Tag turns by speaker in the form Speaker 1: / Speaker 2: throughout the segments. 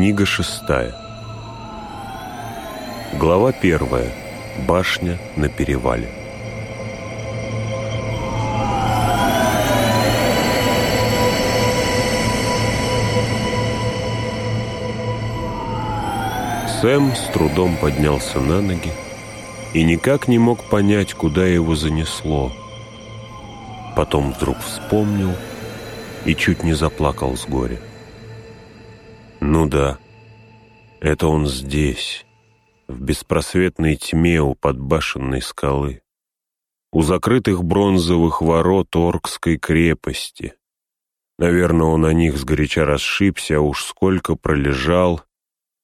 Speaker 1: Книга шестая. Глава первая. Башня на перевале. Сэм с трудом поднялся на ноги и никак не мог понять, куда его занесло. Потом вдруг вспомнил и чуть не заплакал с горя. Да, это он здесь, в беспросветной тьме у подбашенной скалы, у закрытых бронзовых ворот Оркской крепости. Наверное, он о них сгоряча расшибся, а уж сколько пролежал,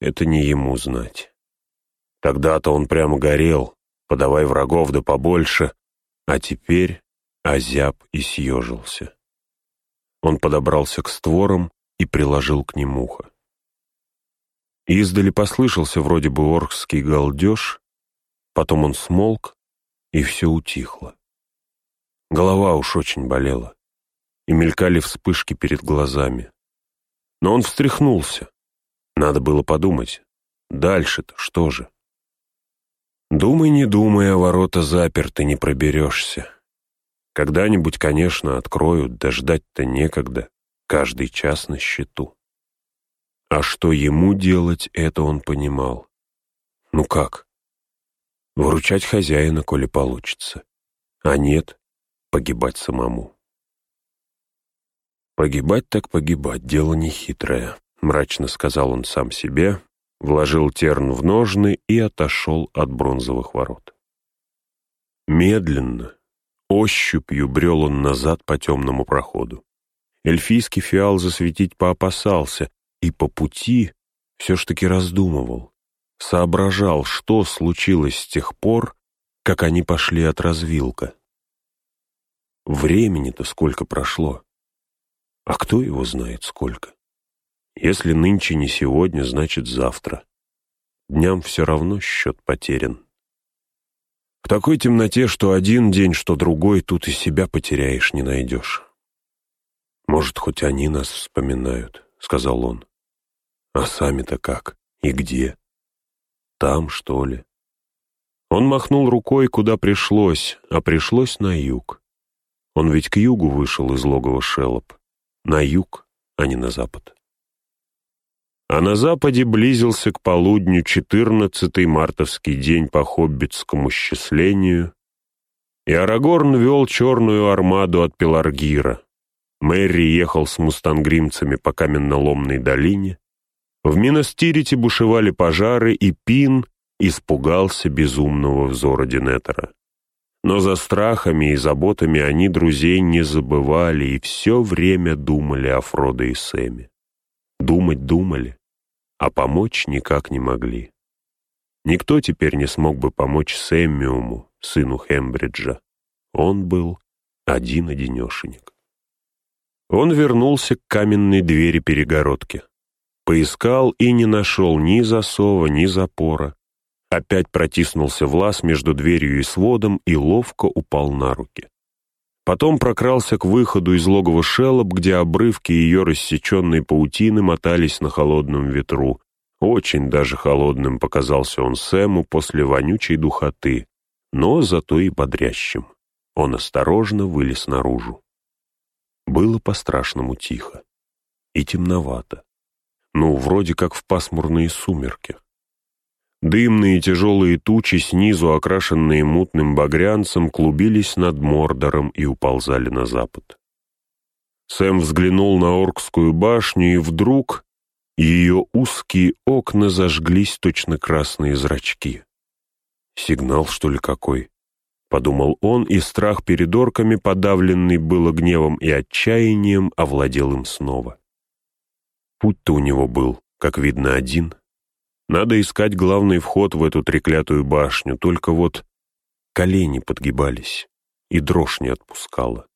Speaker 1: это не ему знать. Тогда-то он прямо горел, подавай врагов да побольше, а теперь озяб и съежился. Он подобрался к створам и приложил к ним ухо. Издали послышался вроде бы оркский галдеж, потом он смолк, и все утихло. Голова уж очень болела, и мелькали вспышки перед глазами. Но он встряхнулся. Надо было подумать, дальше-то что же? Думай, не думай, а ворота заперты, не проберешься. Когда-нибудь, конечно, откроют, дождать-то некогда, каждый час на счету. А что ему делать, это он понимал. Ну как? Выручать хозяина, коли получится. А нет, погибать самому. Погибать так погибать, дело нехитрое, мрачно сказал он сам себе, вложил терн в ножны и отошел от бронзовых ворот. Медленно, ощупью брел он назад по темному проходу. Эльфийский фиал засветить поопасался, и по пути все ж таки раздумывал, соображал, что случилось с тех пор, как они пошли от развилка. Времени-то сколько прошло. А кто его знает сколько? Если нынче не сегодня, значит завтра. Дням все равно счет потерян. В такой темноте, что один день, что другой, тут и себя потеряешь, не найдешь. Может, хоть они нас вспоминают. — сказал он. «А сами-то как? И где? Там, что ли?» Он махнул рукой, куда пришлось, а пришлось на юг. Он ведь к югу вышел из логова Шелоп. На юг, а не на запад. А на западе близился к полудню четырнадцатый мартовский день по хоббитскому счислению, и Арагорн вел черную армаду от Пеларгира. Мэри ехал с мустангримцами по каменно-ломной долине. В Минастирите бушевали пожары, и Пин испугался безумного взора Динетера. Но за страхами и заботами они друзей не забывали и все время думали о Фродо и Сэме. Думать думали, а помочь никак не могли. Никто теперь не смог бы помочь Сэммиуму, сыну Хембриджа. Он был один-одинешенек. Он вернулся к каменной двери перегородки. Поискал и не нашел ни засова, ни запора. Опять протиснулся в лаз между дверью и сводом и ловко упал на руки. Потом прокрался к выходу из логова шелоп, где обрывки ее рассеченной паутины мотались на холодном ветру. Очень даже холодным показался он Сэму после вонючей духоты, но зато и бодрящим. Он осторожно вылез наружу. Было по-страшному тихо. И темновато. Ну, вроде как в пасмурные сумерки. Дымные тяжелые тучи, снизу окрашенные мутным багрянцем, клубились над Мордором и уползали на запад. Сэм взглянул на Оркскую башню, и вдруг ее узкие окна зажглись точно красные зрачки. Сигнал, что ли, какой? — подумал он, и страх перед орками, подавленный было гневом и отчаянием, овладел им снова. Путь-то у него был, как видно, один. Надо искать главный вход в эту треклятую башню, только вот колени подгибались, и дрожь не отпускала.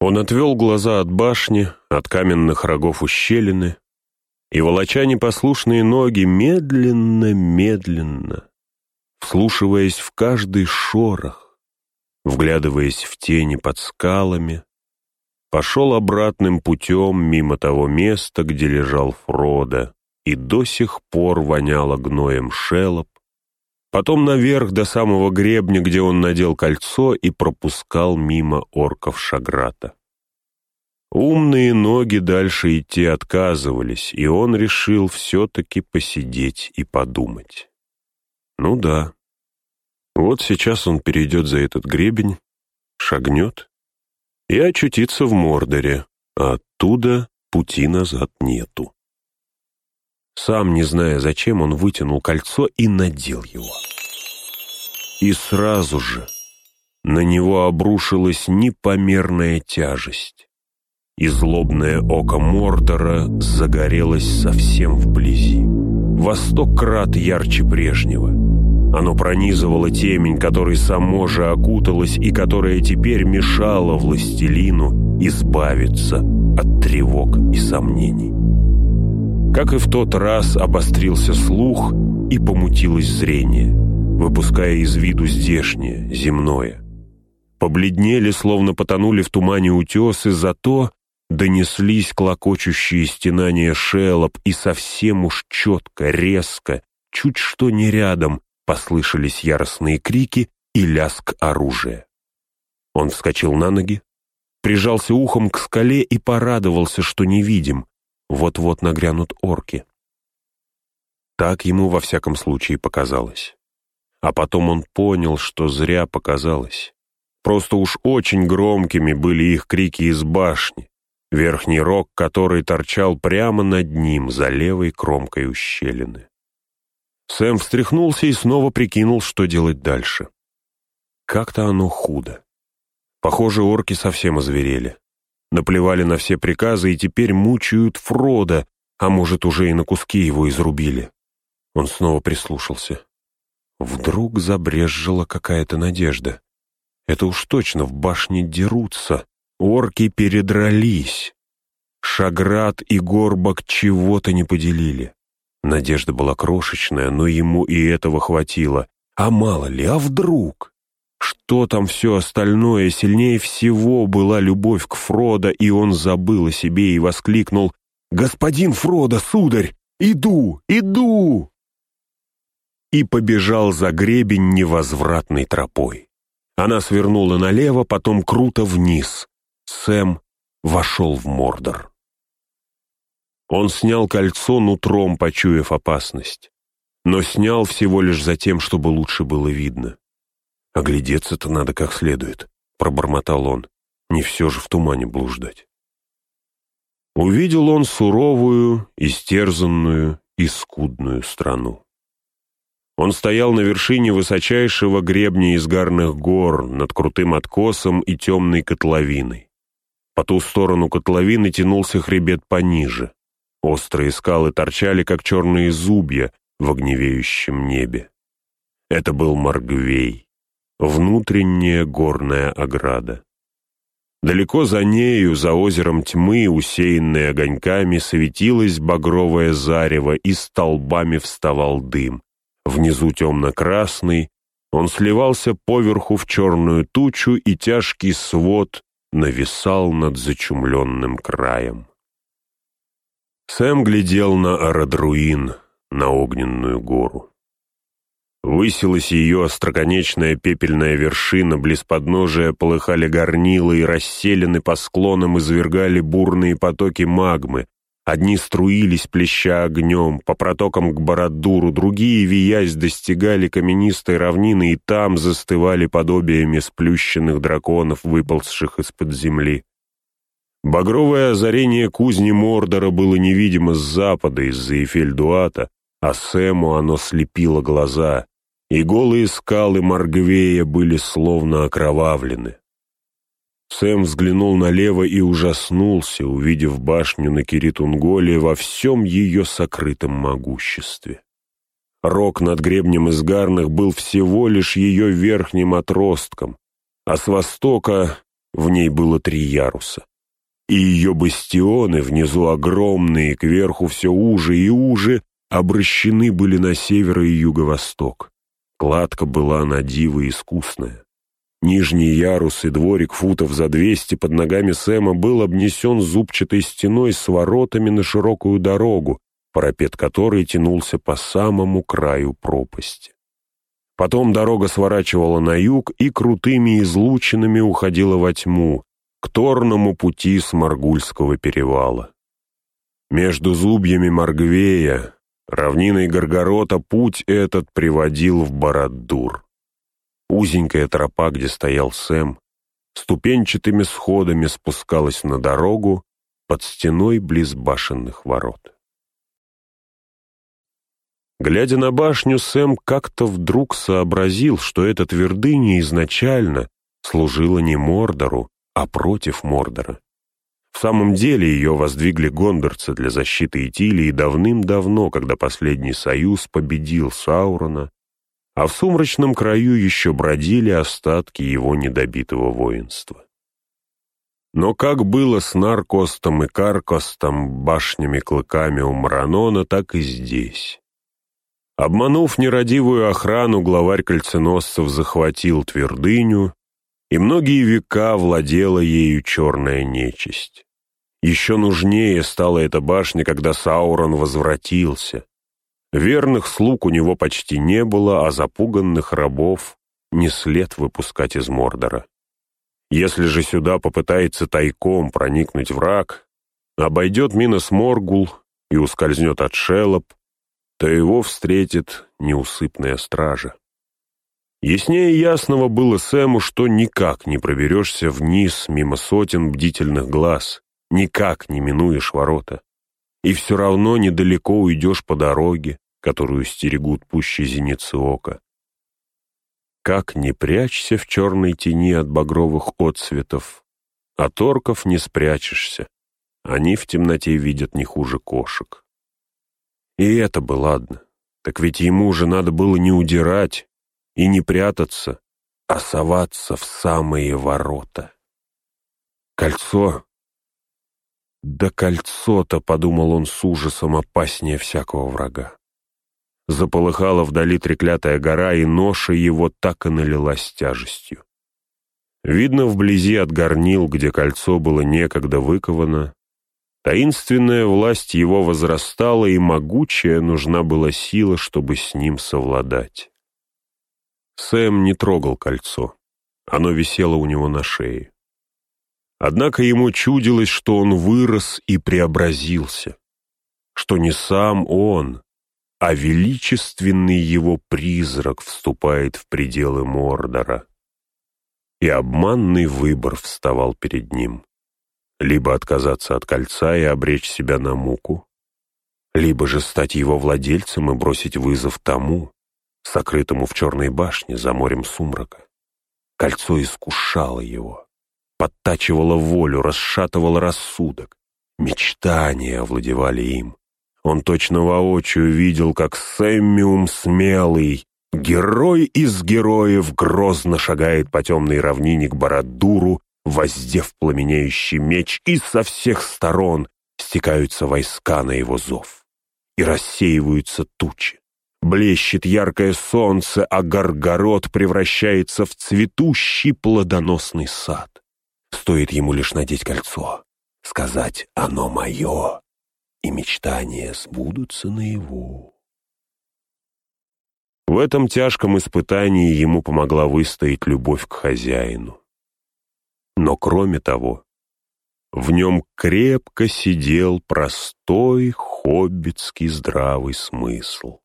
Speaker 1: Он отвел глаза от башни, от каменных рогов ущелины, и, волоча непослушные ноги, медленно-медленно вслушиваясь в каждый шорох, вглядываясь в тени под скалами, пошел обратным путем мимо того места, где лежал Фродо, и до сих пор воняло гноем шелоп, потом наверх до самого гребня, где он надел кольцо и пропускал мимо орков Шаграта. Умные ноги дальше идти отказывались, и он решил все-таки посидеть и подумать. Ну да, вот сейчас он перейдет за этот гребень, шагнет и очутится в Мордоре, а оттуда пути назад нету. Сам не зная зачем, он вытянул кольцо и надел его. И сразу же на него обрушилась непомерная тяжесть и злобное око Мордора загорелось совсем вблизи. Во сто крат ярче прежнего. Оно пронизывало темень, которой само же окуталось и которая теперь мешала властелину избавиться от тревог и сомнений. Как и в тот раз обострился слух и помутилось зрение, выпуская из виду здешнее, земное. Побледнели, словно потонули в тумане утесы, зато Донеслись клокочущие стенания шелоп, и совсем уж четко, резко, чуть что не рядом, послышались яростные крики и лязг оружия. Он вскочил на ноги, прижался ухом к скале и порадовался, что не видим. Вот-вот нагрянут орки. Так ему во всяком случае показалось. А потом он понял, что зря показалось. Просто уж очень громкими были их крики из башни верхний рог который торчал прямо над ним за левой кромкой ущелины. Сэм встряхнулся и снова прикинул, что делать дальше. Как-то оно худо. Похоже, орки совсем озверели. Наплевали на все приказы и теперь мучают Фрода, а может, уже и на куски его изрубили. Он снова прислушался. Вдруг забрезжила какая-то надежда. Это уж точно в башне дерутся. Орки передрались. Шаград и Горбак чего-то не поделили. Надежда была крошечная, но ему и этого хватило. А мало ли, а вдруг? Что там все остальное? Сильнее всего была любовь к Фродо, и он забыл о себе и воскликнул «Господин Фродо, сударь, иду, иду!» И побежал за гребень невозвратной тропой. Она свернула налево, потом круто вниз. Сэм вошел в Мордор. Он снял кольцо нутром, почуяв опасность, но снял всего лишь за тем, чтобы лучше было видно. «Оглядеться-то надо как следует», — пробормотал он, — «не все же в тумане блуждать». Увидел он суровую, истерзанную и скудную страну. Он стоял на вершине высочайшего гребня изгарных гор над крутым откосом и темной котловиной. По ту сторону котловины тянулся хребет пониже. Острые скалы торчали, как черные зубья в огневеющем небе. Это был Маргвей, внутренняя горная ограда. Далеко за нею, за озером тьмы, усеянной огоньками, светилось багровое зарево, и столбами вставал дым. Внизу темно-красный, он сливался поверху в черную тучу, и тяжкий свод нависал над зачумленным краем. Сэм глядел на Арадруин, на огненную гору. Высилась ее остроконечная пепельная вершина, близ подножия полыхали горнила и расселены по склонам извергали бурные потоки магмы, Одни струились, плеща огнем, по протокам к Бородуру, другие, виясь, достигали каменистой равнины и там застывали подобиями сплющенных драконов, выползших из-под земли. Багровое озарение кузни Мордора было невидимо с запада из-за Эфельдуата, а Сэму оно слепило глаза, и голые скалы Маргвея были словно окровавлены. Сэм взглянул налево и ужаснулся, увидев башню на Киритунголе во всем ее сокрытом могуществе. Рог над гребнем изгарных был всего лишь ее верхним отростком, а с востока в ней было три яруса. И ее бастионы, внизу огромные, кверху все уже и уже, обращены были на север и юго-восток. Кладка была на диво искусная. Нижний ярус и дворик футов за двести под ногами Сэма был обнесен зубчатой стеной с воротами на широкую дорогу, парапет которой тянулся по самому краю пропасти. Потом дорога сворачивала на юг и крутыми излучинами уходила во тьму, к торному пути с Маргульского перевала. Между зубьями Маргвея, равниной Горгорота, путь этот приводил в Барадур. Узенькая тропа, где стоял Сэм, ступенчатыми сходами спускалась на дорогу под стеной близ башенных ворот. Глядя на башню, Сэм как-то вдруг сообразил, что эта твердыня изначально служила не Мордору, а против Мордора. В самом деле ее воздвигли гондорцы для защиты Итилии давным-давно, когда последний союз победил Саурона, а в сумрачном краю еще бродили остатки его недобитого воинства. Но как было с Наркостом и Каркостом, башнями-клыками у Маранона, так и здесь. Обманув нерадивую охрану, главарь кольценосцев захватил твердыню и многие века владела ею черная нечисть. Еще нужнее стала эта башня, когда Саурон возвратился. Верных слуг у него почти не было, а запуганных рабов не след выпускать из Мордора. Если же сюда попытается тайком проникнуть враг, обойдет Минос Моргул и ускользнет от Шелоп, то его встретит неусыпная стража. Яснее ясного было Сэму, что никак не проберешься вниз мимо сотен бдительных глаз, никак не минуешь ворота. И все равно недалеко уйдешь по дороге, которую стерегут пуще зеницы ока. Как не прячься в черной тени от багровых отсветов, от орков не спрячешься, они в темноте видят не хуже кошек. И это бы ладно, так ведь ему же надо было не удирать, и не прятаться, а соваться в самые ворота. Кольцо? Да кольцо-то, подумал он с ужасом, опаснее всякого врага. Заполыхала вдали треклятая гора, и ноша его так и налилась тяжестью. Видно, вблизи от горнил, где кольцо было некогда выковано, таинственная власть его возрастала, и могучая нужна была сила, чтобы с ним совладать. Сэм не трогал кольцо. Оно висело у него на шее. Однако ему чудилось, что он вырос и преобразился, что не сам он, а величественный его призрак вступает в пределы Мордора. И обманный выбор вставал перед ним. Либо отказаться от кольца и обречь себя на муку, либо же стать его владельцем и бросить вызов тому, сокрытому в черной башне за морем сумрака. Кольцо искушало его, подтачивало волю, расшатывало рассудок. Мечтания овладевали им. Он точно воочию видел, как Сэммиум смелый, герой из героев, грозно шагает по темной равнине к Барадуру, воздев пламенеющий меч, и со всех сторон стекаются войска на его зов. И рассеиваются тучи. Блещет яркое солнце, а горгород превращается в цветущий плодоносный сад. Стоит ему лишь надеть кольцо, сказать «оно мое», и мечтания сбудутся наяву. В этом тяжком испытании ему помогла выстоять любовь к хозяину. Но кроме того, в нем крепко сидел простой хоббитский здравый смысл.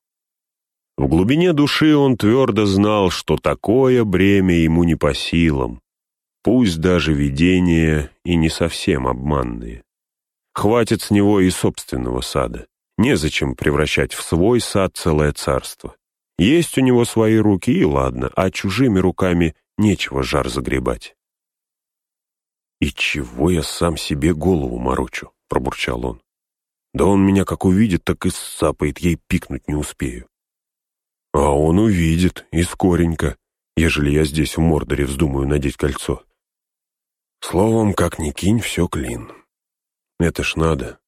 Speaker 1: В глубине души он твердо знал, что такое бремя ему не по силам, пусть даже видения и не совсем обманные. Хватит с него и собственного сада. Незачем превращать в свой сад целое царство. Есть у него свои руки, и ладно, а чужими руками нечего жар загребать. «И чего я сам себе голову морочу?» — пробурчал он. «Да он меня как увидит, так и сапает, ей пикнуть не успею». А он увидит, и скоренько, ежели я здесь в Мордоре вздумаю надеть кольцо. Словом, как ни кинь, все клин. Это ж надо.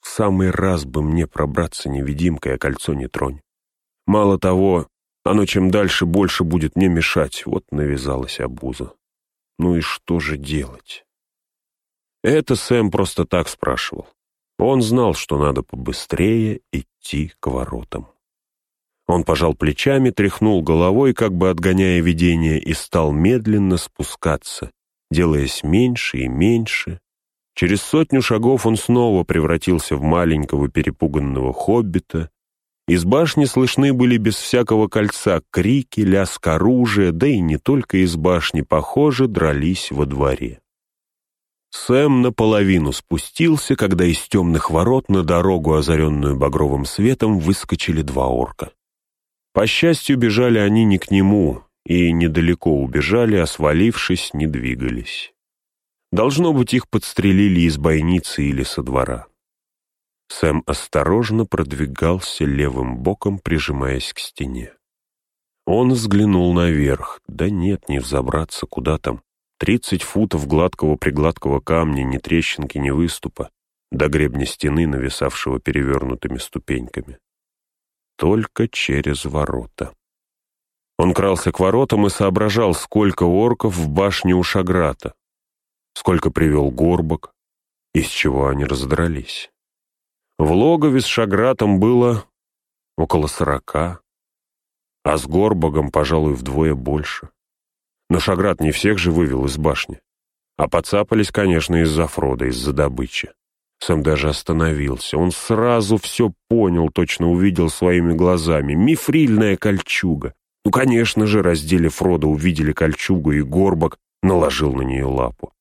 Speaker 1: В самый раз бы мне пробраться невидимкой, а кольцо не тронь. Мало того, Оно чем дальше больше будет мне мешать. Вот навязалась обуза. Ну и что же делать? Это Сэм просто так спрашивал. Он знал, что надо побыстрее идти к воротам. Он пожал плечами, тряхнул головой, как бы отгоняя видение, и стал медленно спускаться, делаясь меньше и меньше. Через сотню шагов он снова превратился в маленького перепуганного хоббита. Из башни слышны были без всякого кольца крики, лязг оружия, да и не только из башни, похоже, дрались во дворе. Сэм наполовину спустился, когда из темных ворот на дорогу, озаренную багровым светом, выскочили два орка. По счастью, бежали они не к нему, и недалеко убежали, а свалившись, не двигались. Должно быть, их подстрелили из бойницы или со двора. Сэм осторожно продвигался левым боком, прижимаясь к стене. Он взглянул наверх. Да нет, не взобраться, куда там. Тридцать футов гладкого-пригладкого камня, ни трещинки, ни выступа, до гребня стены, нависавшего перевернутыми ступеньками только через ворота. Он крался к воротам и соображал, сколько орков в башне у Шаграта, сколько привел горбок, из чего они раздрались. В логове с Шагратом было около сорока, а с Горбогом, пожалуй, вдвое больше. Но Шаграт не всех же вывел из башни, а подцапались, конечно, из-за Фрода, из-за добычи. Сэм даже остановился. Он сразу все понял, точно увидел своими глазами. Мифрильная кольчуга. Ну, конечно же, разделе Фрода увидели кольчугу, и Горбок наложил на нее лапу.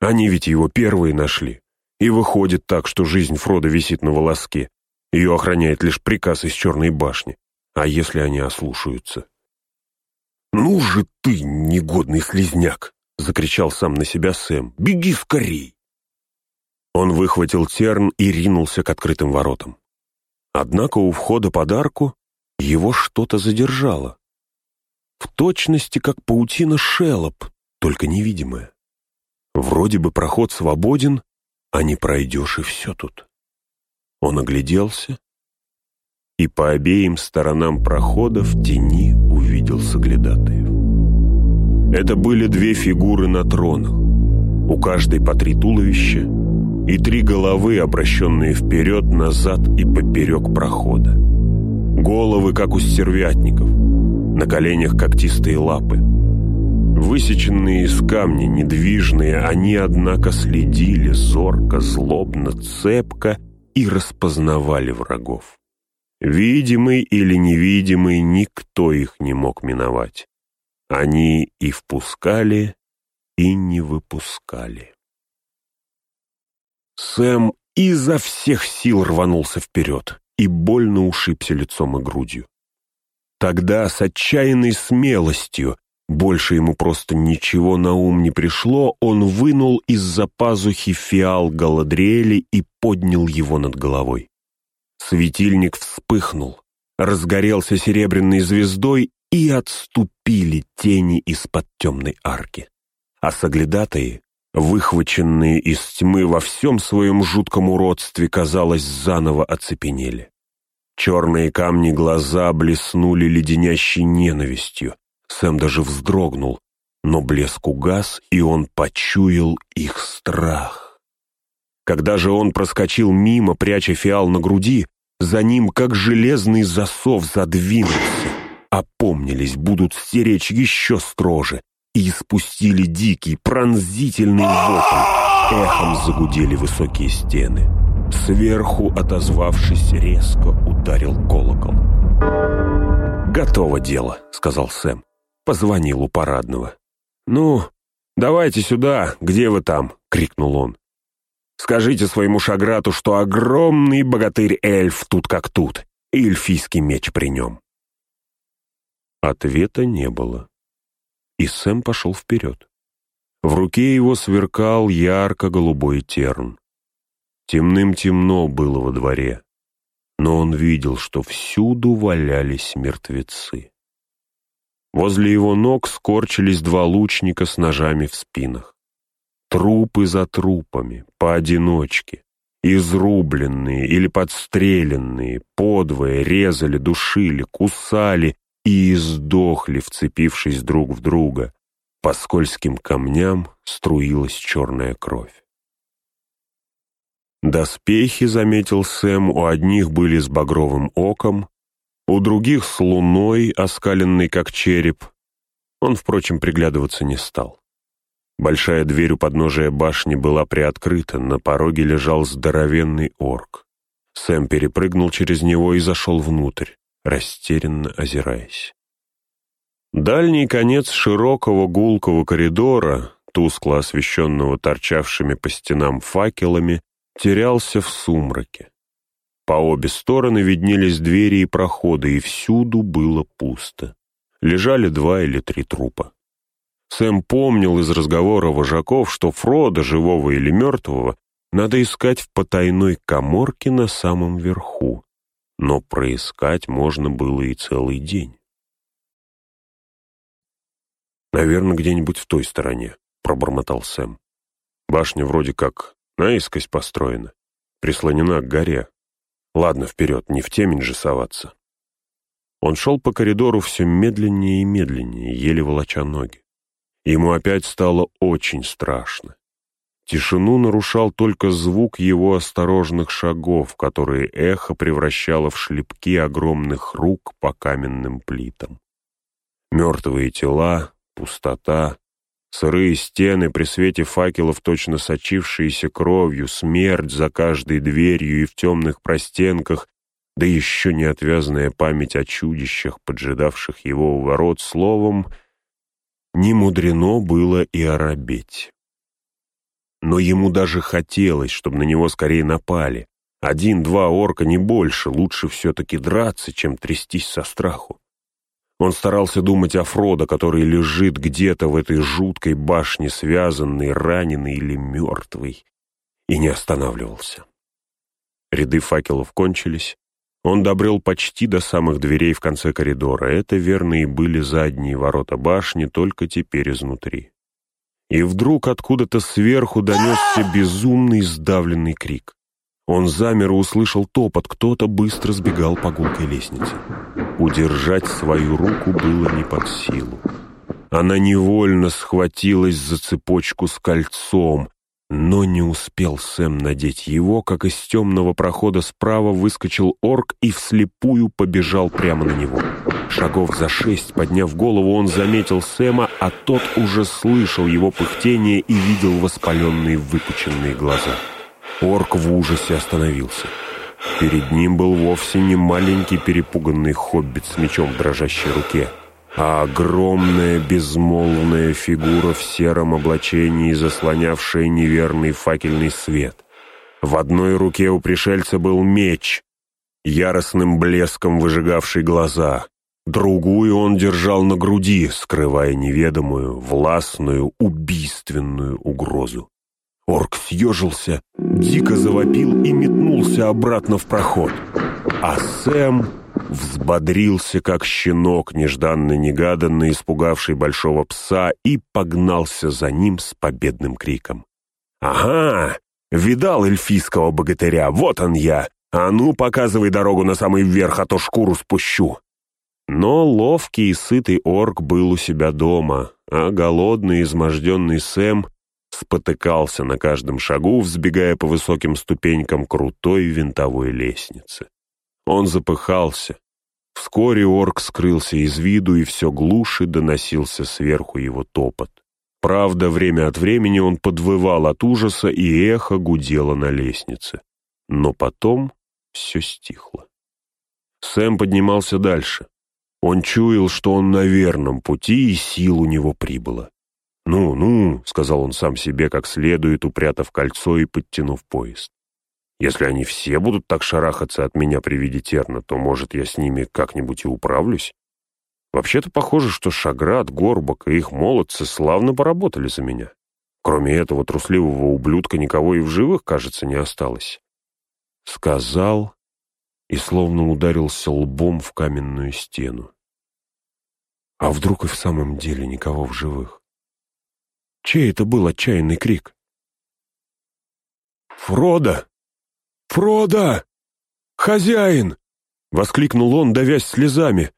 Speaker 1: Они ведь его первые нашли. И выходит так, что жизнь Фрода висит на волоске. Ее охраняет лишь приказ из Черной башни. А если они ослушаются? «Ну же ты, негодный слезняк!» — закричал сам на себя Сэм. «Беги скорей!» Он выхватил терн и ринулся к открытым воротам. Однако у входа под арку его что-то задержало. В точности, как паутина шелоп, только невидимая. Вроде бы проход свободен, а не пройдешь и все тут. Он огляделся и по обеим сторонам прохода в тени увидел соглядатаев. Это были две фигуры на тронах, у каждой по три туловища и три головы, обращенные вперед, назад и поперек прохода. Головы, как у стервятников, на коленях когтистые лапы. Высеченные из камня, недвижные, они, однако, следили зорко, злобно, цепко и распознавали врагов. Видимый или невидимый, никто их не мог миновать. Они и впускали, и не выпускали. Сэм изо всех сил рванулся вперед и больно ушибся лицом и грудью. Тогда с отчаянной смелостью, больше ему просто ничего на ум не пришло, он вынул из-за пазухи фиал Галадриэли и поднял его над головой. Светильник вспыхнул, разгорелся серебряной звездой и отступили тени из-под темной арки. А соглядатые выхваченные из тьмы во всем своем жутком уродстве, казалось, заново оцепенели. Черные камни глаза блеснули леденящей ненавистью. Сэм даже вздрогнул, но блеск угас, и он почуял их страх. Когда же он проскочил мимо, пряча фиал на груди, за ним, как железный засов, задвинулся. Опомнились, будут стеречь еще строже, и испустили дикий, пронзительный вопль. Эхом загудели высокие стены. Сверху, отозвавшись, резко ударил колокол. «Готово дело», — сказал Сэм. Позвонил у парадного. «Ну, давайте сюда, где вы там?» — крикнул он. «Скажите своему шаграту, что огромный богатырь-эльф тут как тут, и эльфийский меч при нем». Ответа не было и Сэм пошел вперед. В руке его сверкал ярко-голубой терн. Темным темно было во дворе, но он видел, что всюду валялись мертвецы. Возле его ног скорчились два лучника с ножами в спинах. Трупы за трупами, поодиночке, изрубленные или подстреленные, подвое резали, душили, кусали и издохли, вцепившись друг в друга. По скользким камням струилась черная кровь. Доспехи, заметил Сэм, у одних были с багровым оком, у других с луной, оскаленной как череп. Он, впрочем, приглядываться не стал. Большая дверь у подножия башни была приоткрыта, на пороге лежал здоровенный орк. Сэм перепрыгнул через него и зашел внутрь, растерянно озираясь. Дальний конец широкого гулкого коридора, тускло освещенного торчавшими по стенам факелами, терялся в сумраке. По обе стороны виднелись двери и проходы, и всюду было пусто. Лежали два или три трупа. Сэм помнил из разговора вожаков, что Фрода, живого или мертвого, надо искать в потайной коморке на самом верху. Но проискать можно было и целый день. «Наверное, где-нибудь в той стороне», — пробормотал Сэм. «Башня вроде как Наискось построена. Прислонена к горе. Ладно, вперед, не в темень же соваться. Он шел по коридору все медленнее и медленнее, еле волоча ноги. Ему опять стало очень страшно. Тишину нарушал только звук его осторожных шагов, которые эхо превращало в шлепки огромных рук по каменным плитам. Мертвые тела, пустота, Сырые стены при свете факелов, точно сочившиеся кровью, смерть за каждой дверью и в темных простенках, да еще неотвязная память о чудищах, поджидавших его у ворот, словом, не мудрено было и оробеть. Но ему даже хотелось, чтобы на него скорее напали. Один-два орка, не больше, лучше все-таки драться, чем трястись со страху. Он старался думать о Фродо, который лежит где-то в этой жуткой башне, связанный, раненый или мертвый, и не останавливался. Ряды факелов кончились. Он добрел почти до самых дверей в конце коридора. Это, верно, и были задние ворота башни, только теперь изнутри. И вдруг откуда-то сверху донесся безумный сдавленный крик. Он замер и услышал топот, кто-то быстро сбегал по гулкой лестнице. Удержать свою руку было не под силу. Она невольно схватилась за цепочку с кольцом, но не успел Сэм надеть его, как из темного прохода справа выскочил орк и вслепую побежал прямо на него. Шагов за шесть, подняв голову, он заметил Сэма, а тот уже слышал его пыхтение и видел воспаленные выпученные глаза. Орк в ужасе остановился. Перед ним был вовсе не маленький перепуганный хоббит с мечом в дрожащей руке, а огромная безмолвная фигура в сером облачении, заслонявшая неверный факельный свет. В одной руке у пришельца был меч, яростным блеском выжигавший глаза. Другую он держал на груди, скрывая неведомую, властную, убийственную угрозу. Орк съежился, дико завопил и метнулся обратно в проход. А Сэм взбодрился, как щенок, нежданно-негаданно испугавший большого пса, и погнался за ним с победным криком. «Ага! Видал эльфийского богатыря, вот он я! А ну, показывай дорогу на самый верх, а то шкуру спущу!» Но ловкий и сытый орк был у себя дома, а голодный, изможденный Сэм спотыкался на каждом шагу, взбегая по высоким ступенькам крутой винтовой лестницы. Он запыхался. Вскоре орк скрылся из виду, и все глуше доносился сверху его топот. Правда, время от времени он подвывал от ужаса, и эхо гудело на лестнице. Но потом все стихло. Сэм поднимался дальше. Он чуял, что он на верном пути, и сил у него прибыло. «Ну, ну», — сказал он сам себе как следует, упрятав кольцо и подтянув поезд. «Если они все будут так шарахаться от меня при виде терна, то, может, я с ними как-нибудь и управлюсь? Вообще-то похоже, что Шаград, Горбок и их молодцы славно поработали за меня. Кроме этого трусливого ублюдка никого и в живых, кажется, не осталось». Сказал и словно ударился лбом в каменную стену. А вдруг и в самом деле никого в живых? Чей это был отчаянный крик? «Фродо! Фродо! Хозяин!» — воскликнул он, давясь слезами.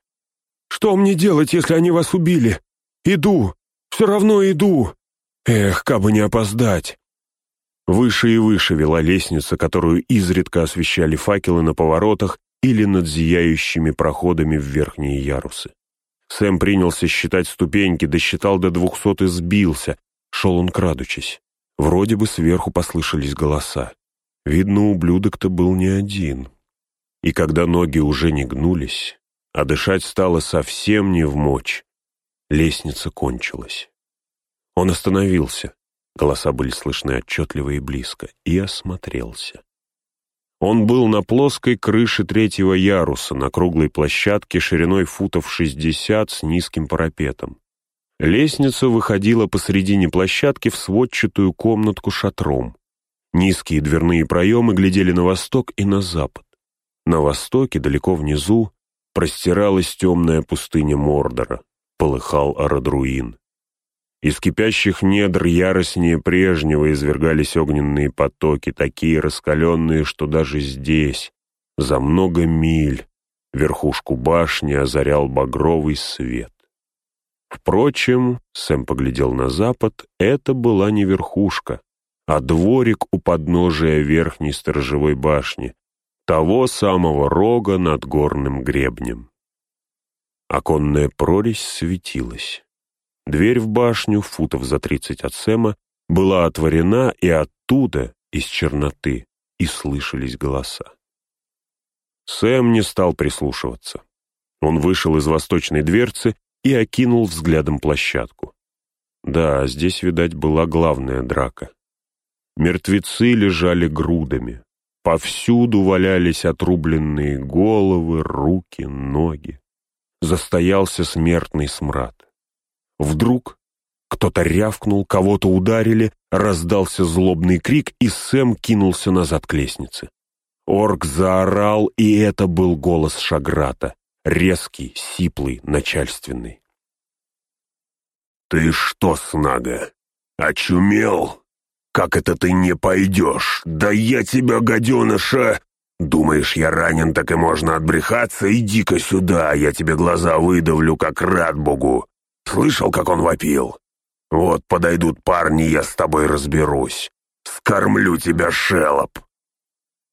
Speaker 1: Что мне делать, если они вас убили? Иду, все равно иду. Эх, кабы не опоздать. Выше и выше вела лестница, которую изредка освещали факелы на поворотах или над зияющими проходами в верхние ярусы. Сэм принялся считать ступеньки, досчитал до двухсот и сбился. Шел он крадучись. Вроде бы сверху послышались голоса. Видно, ублюдок-то был не один. И когда ноги уже не гнулись, а дышать стало совсем не в мочь, лестница кончилась. Он остановился, голоса были слышны отчетливо и близко, и осмотрелся. Он был на плоской крыше третьего яруса, на круглой площадке шириной футов 60 с низким парапетом. Лестница выходила посредине площадки в сводчатую комнатку шатром. Низкие дверные проемы глядели на восток и на запад. На востоке, далеко внизу, простиралась темная пустыня Мордора, полыхал Арадруин. Из кипящих недр яростнее прежнего извергались огненные потоки, такие раскаленные, что даже здесь, за много миль, верхушку башни озарял багровый свет. Впрочем, Сэм поглядел на запад, это была не верхушка, а дворик у подножия верхней сторожевой башни, того самого рога над горным гребнем. Оконная прорезь светилась. Дверь в башню, футов за тридцать от Сэма, была отворена, и оттуда, из черноты, и слышались голоса. Сэм не стал прислушиваться. Он вышел из восточной дверцы и окинул взглядом площадку. Да, здесь, видать, была главная драка. Мертвецы лежали грудами. Повсюду валялись отрубленные головы, руки, ноги. Застоялся смертный смрад. Вдруг кто-то рявкнул, кого-то ударили, раздался злобный крик, и Сэм кинулся назад к лестнице. Орк заорал, и это был голос Шаграта, резкий, сиплый, начальственный.
Speaker 2: «Ты что, Снага, очумел? Как это ты не пойдешь? Да я тебя, гаденыша! Думаешь, я ранен, так и можно отбрехаться? Иди-ка сюда, я тебе глаза выдавлю, как рад богу. Слышал, как он вопил? Вот подойдут парни, я с тобой разберусь. Скормлю тебя, шелоп!»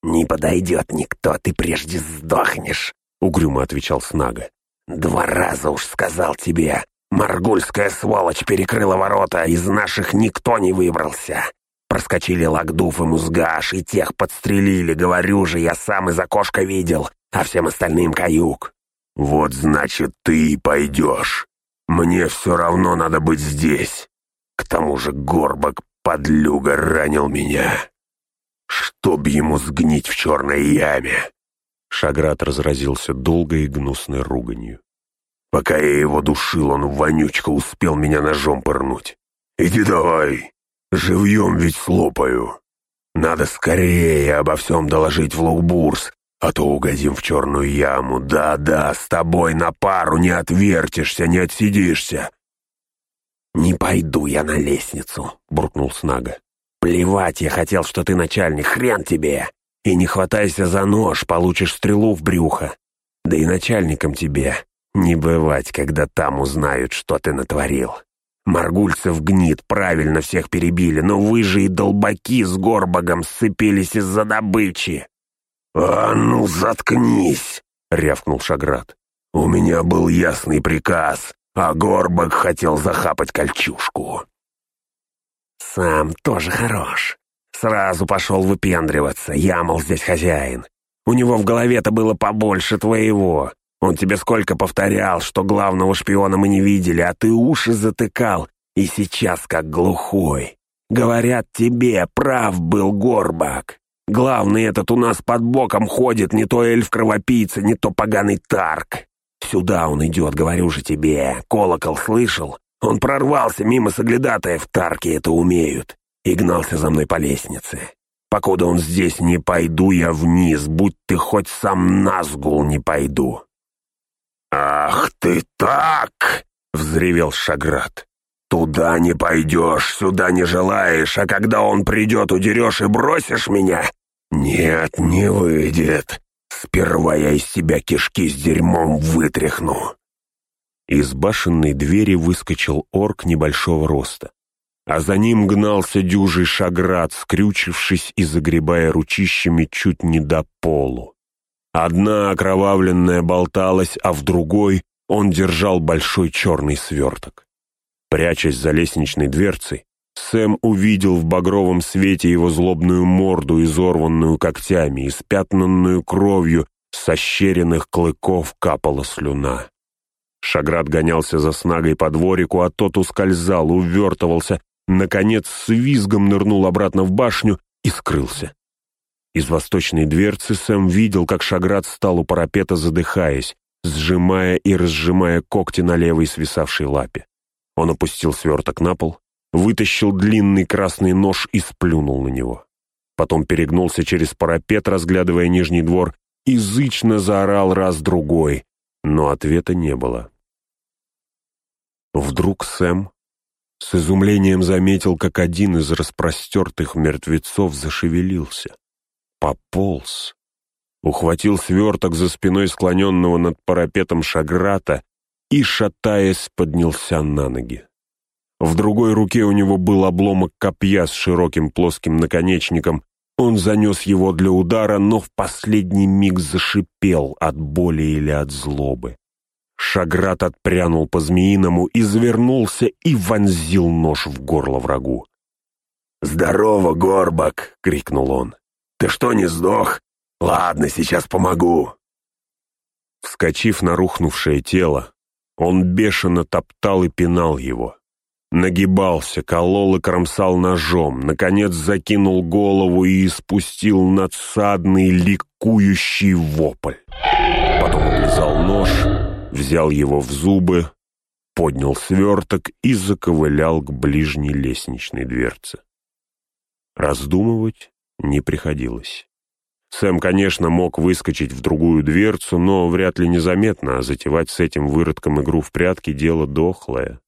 Speaker 3: «Не подойдет никто, ты прежде сдохнешь», — угрюмо отвечал Снага. «Два раза уж сказал тебе. Маргульская сволочь перекрыла ворота, из наших никто не выбрался. Проскочили Лагдуф и Музгаш, и тех подстрелили, говорю же, я сам из окошка видел, а всем остальным каюк».
Speaker 2: «Вот значит, ты и пойдешь. Мне все равно надо быть здесь. К тому же Горбок, подлюга, ранил меня. Чтоб ему сгнить в черной яме.
Speaker 1: Шаграт разразился долгой и гнусной руганью.
Speaker 2: Пока я его душил, он вонючка успел меня ножом пырнуть. Иди давай, живьем ведь слопаю. Надо скорее обо всем доложить в Лукбурс, а то угодим в черную яму. Да-да, с тобой на пару не отвертишься, не отсидишься.
Speaker 3: «Не пойду я на лестницу», — буркнул Снага. «Плевать я хотел, что ты начальник, хрен тебе! И не хватайся за нож, получишь стрелу в брюхо. Да и начальником тебе не бывать, когда там узнают, что ты натворил. Маргульцев гнит, правильно всех перебили, но вы же и долбаки с горбогом сцепились из-за добычи.
Speaker 2: «А ну, заткнись!» — рявкнул Шаград. «У меня был ясный приказ, а Горбак хотел захапать кольчушку».
Speaker 3: «Сам тоже хорош. Сразу пошел выпендриваться, я, мол, здесь хозяин. У него в голове-то было побольше твоего. Он тебе сколько повторял, что главного шпиона мы не видели, а ты уши затыкал, и сейчас как глухой. Говорят тебе, прав был Горбак. Главный этот у нас под боком ходит, не то эльф-кровопийца, не то поганый Тарк. Сюда он идет, говорю же тебе. Колокол слышал? Он прорвался мимо соглядатаев, Тарки это умеют, и гнался за мной по лестнице. Покуда он здесь не пойду, я вниз, будь ты хоть сам Назгул не пойду».
Speaker 2: «Ах ты так!» — взревел Шаград. «Туда не пойдешь, сюда не желаешь, а когда он придет, удерешь и бросишь меня? Нет, не выйдет. Сперва я из себя кишки с дерьмом вытряхну».
Speaker 1: Из башенной двери выскочил орк небольшого роста, а за ним гнался дюжий шаград, скрючившись и загребая ручищами чуть не до полу. Одна окровавленная болталась, а в другой он держал большой черный сверток. Прячась за лестничной дверцей, Сэм увидел в багровом свете его злобную морду, изорванную когтями, испятнанную кровью, с ощеренных клыков капала слюна. Шаград гонялся за снагой по дворику, а тот ускользал, увертывался, наконец с визгом нырнул обратно в башню и скрылся. Из восточной дверцы Сэм видел, как Шаград стал у парапета, задыхаясь, сжимая и разжимая когти на левой свисавшей лапе. Он опустил сверток на пол, вытащил длинный красный нож и сплюнул на него. Потом перегнулся через парапет, разглядывая нижний двор, и зычно заорал раз-другой, но ответа не было. Вдруг Сэм с изумлением заметил, как один из распростертых мертвецов зашевелился. Пополз. Ухватил сверток за спиной склоненного над парапетом Шаграта и, шатаясь, поднялся на ноги. В другой руке у него был обломок копья с широким плоским наконечником. Он занес его для удара, но в последний миг зашипел от боли или от злобы. Шаграт отпрянул по-змеиному, извернулся и вонзил нож в горло врагу.
Speaker 2: «Здорово, Горбак!» — крикнул он. «Ты что, не сдох? Ладно, сейчас помогу!»
Speaker 1: Вскочив на рухнувшее тело, он бешено топтал и пинал его. Нагибался, колол и кромсал ножом, наконец закинул голову и испустил надсадный ликующий вопль. Потом облизал нож, взял его в зубы, поднял сверток и заковылял к ближней лестничной дверце. Раздумывать не приходилось. Сэм, конечно, мог выскочить в другую дверцу, но вряд ли незаметно, а затевать с этим выродком игру в прятки — дело дохлое.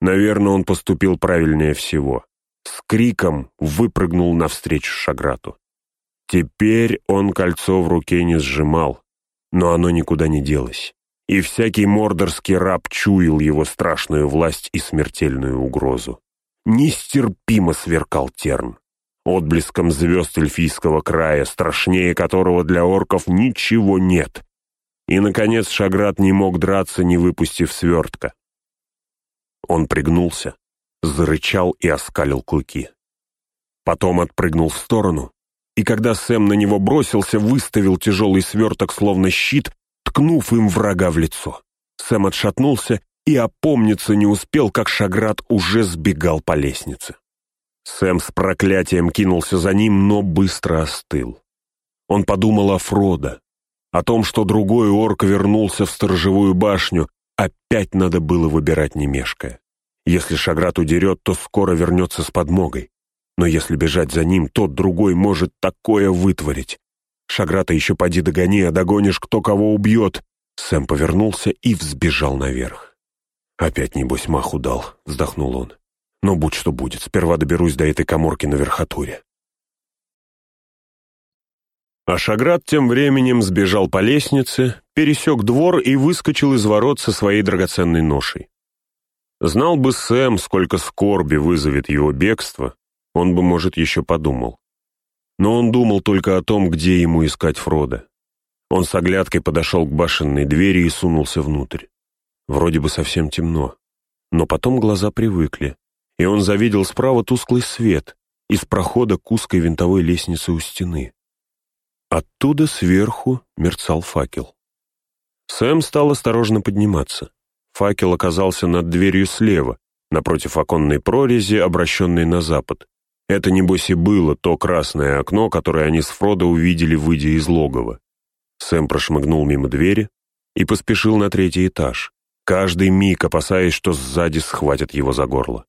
Speaker 1: Наверное, он поступил правильнее всего. С криком выпрыгнул навстречу Шаграту. Теперь он кольцо в руке не сжимал, но оно никуда не делось. И всякий мордорский раб чуял его страшную власть и смертельную угрозу. Нестерпимо сверкал терн. Отблеском звезд эльфийского края, страшнее которого для орков ничего нет. И, наконец, Шаграт не мог драться, не выпустив свертка. Он пригнулся, зарычал и оскалил клыки. Потом отпрыгнул в сторону, и когда Сэм на него бросился, выставил тяжелый сверток, словно щит, ткнув им врага в лицо. Сэм отшатнулся и опомниться не успел, как Шаград уже сбегал по лестнице. Сэм с проклятием кинулся за ним, но быстро остыл. Он подумал о Фродо, о том, что другой орк вернулся в сторожевую башню, Опять надо было выбирать не мешкая. Если Шаграт удерет, то скоро вернется с подмогой. Но если бежать за ним, тот другой может такое вытворить. Шаграта еще поди догони, а догонишь, кто кого убьет. Сэм повернулся и взбежал наверх. «Опять, небось, маху дал», — вздохнул он. «Но будь что будет, сперва доберусь до этой коморки на верхотуре». А Шаград тем временем сбежал по лестнице, пересек двор и выскочил из ворот со своей драгоценной ношей. Знал бы Сэм, сколько скорби вызовет его бегство, он бы, может, еще подумал. Но он думал только о том, где ему искать Фрода. Он с оглядкой подошел к башенной двери и сунулся внутрь. Вроде бы совсем темно. Но потом глаза привыкли, и он завидел справа тусклый свет из прохода к узкой винтовой лестнице у стены. Оттуда сверху мерцал факел. Сэм стал осторожно подниматься. Факел оказался над дверью слева, напротив оконной прорези, обращенной на запад. Это, небось, и было то красное окно, которое они с Фродо увидели, выйдя из логова. Сэм прошмыгнул мимо двери и поспешил на третий этаж, каждый миг опасаясь, что сзади схватят его за горло.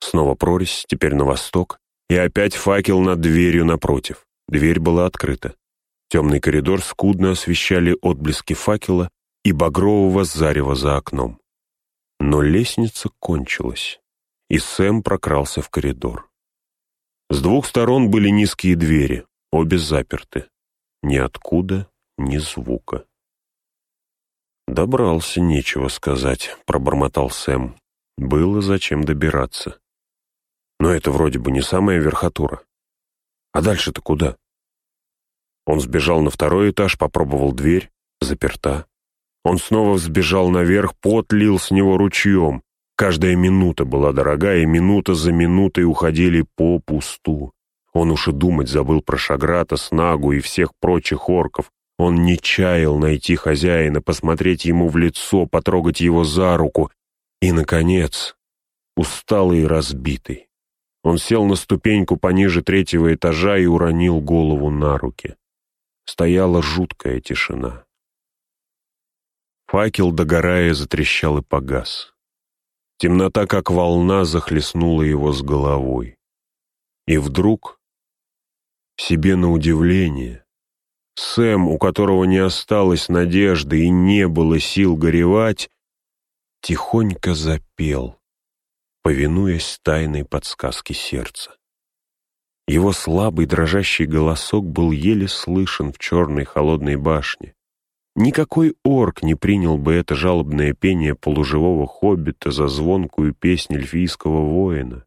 Speaker 1: Снова прорезь, теперь на восток, и опять факел над дверью напротив. Дверь была открыта. Темный коридор скудно освещали отблески факела и багрового зарева за окном. Но лестница кончилась, и Сэм прокрался в коридор. С двух сторон были низкие двери, обе заперты. Ниоткуда ни звука. «Добрался, нечего сказать», — пробормотал Сэм. «Было зачем добираться». «Но это вроде бы не самая верхотура. А дальше-то куда?» Он сбежал на второй этаж, попробовал дверь, заперта. Он снова взбежал наверх, пот лил с него ручьем. Каждая минута была дорогая, и минута за минутой уходили по пусту. Он уж и думать забыл про Шаграта, Снагу и всех прочих орков. Он не чаял найти хозяина, посмотреть ему в лицо, потрогать его за руку. И, наконец, усталый и разбитый. Он сел на ступеньку пониже третьего этажа и уронил голову на руки. Стояла жуткая тишина. Факел, догорая, затрещал и погас. Темнота, как волна, захлестнула его с головой. И вдруг себе на удивление. Сэм, у которого не осталось надежды и не было сил горевать, тихонько запел, повинуясь тайной подсказке сердца. Его слабый дрожащий голосок был еле слышен в черной холодной башне. Никакой орк не принял бы это жалобное пение полуживого хоббита за звонкую песнь эльфийского воина.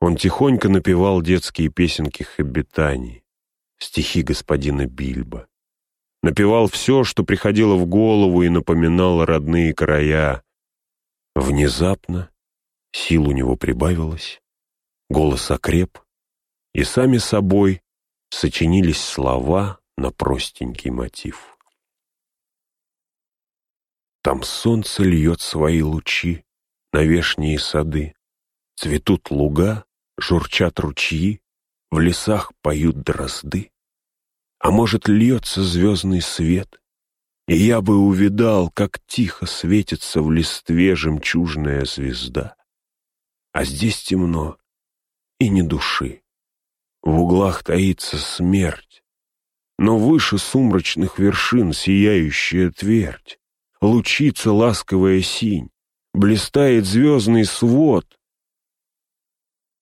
Speaker 1: Он тихонько напевал детские песенки хоббитаний, стихи господина Бильбо. Напевал все, что приходило в голову и напоминало родные края. Внезапно сил у него прибавилось, голос окреп, и сами собой сочинились слова на простенький мотив. Там солнце льет свои лучи на вешние сады, цветут луга, журчат ручьи, в лесах поют дрозды. А может, льется звездный свет, и я бы увидал, как тихо светится в листве жемчужная звезда. А здесь темно и ни души. В углах таится смерть, но выше сумрачных вершин сияющая твердь. Лучится ласковая синь, блистает звездный свод,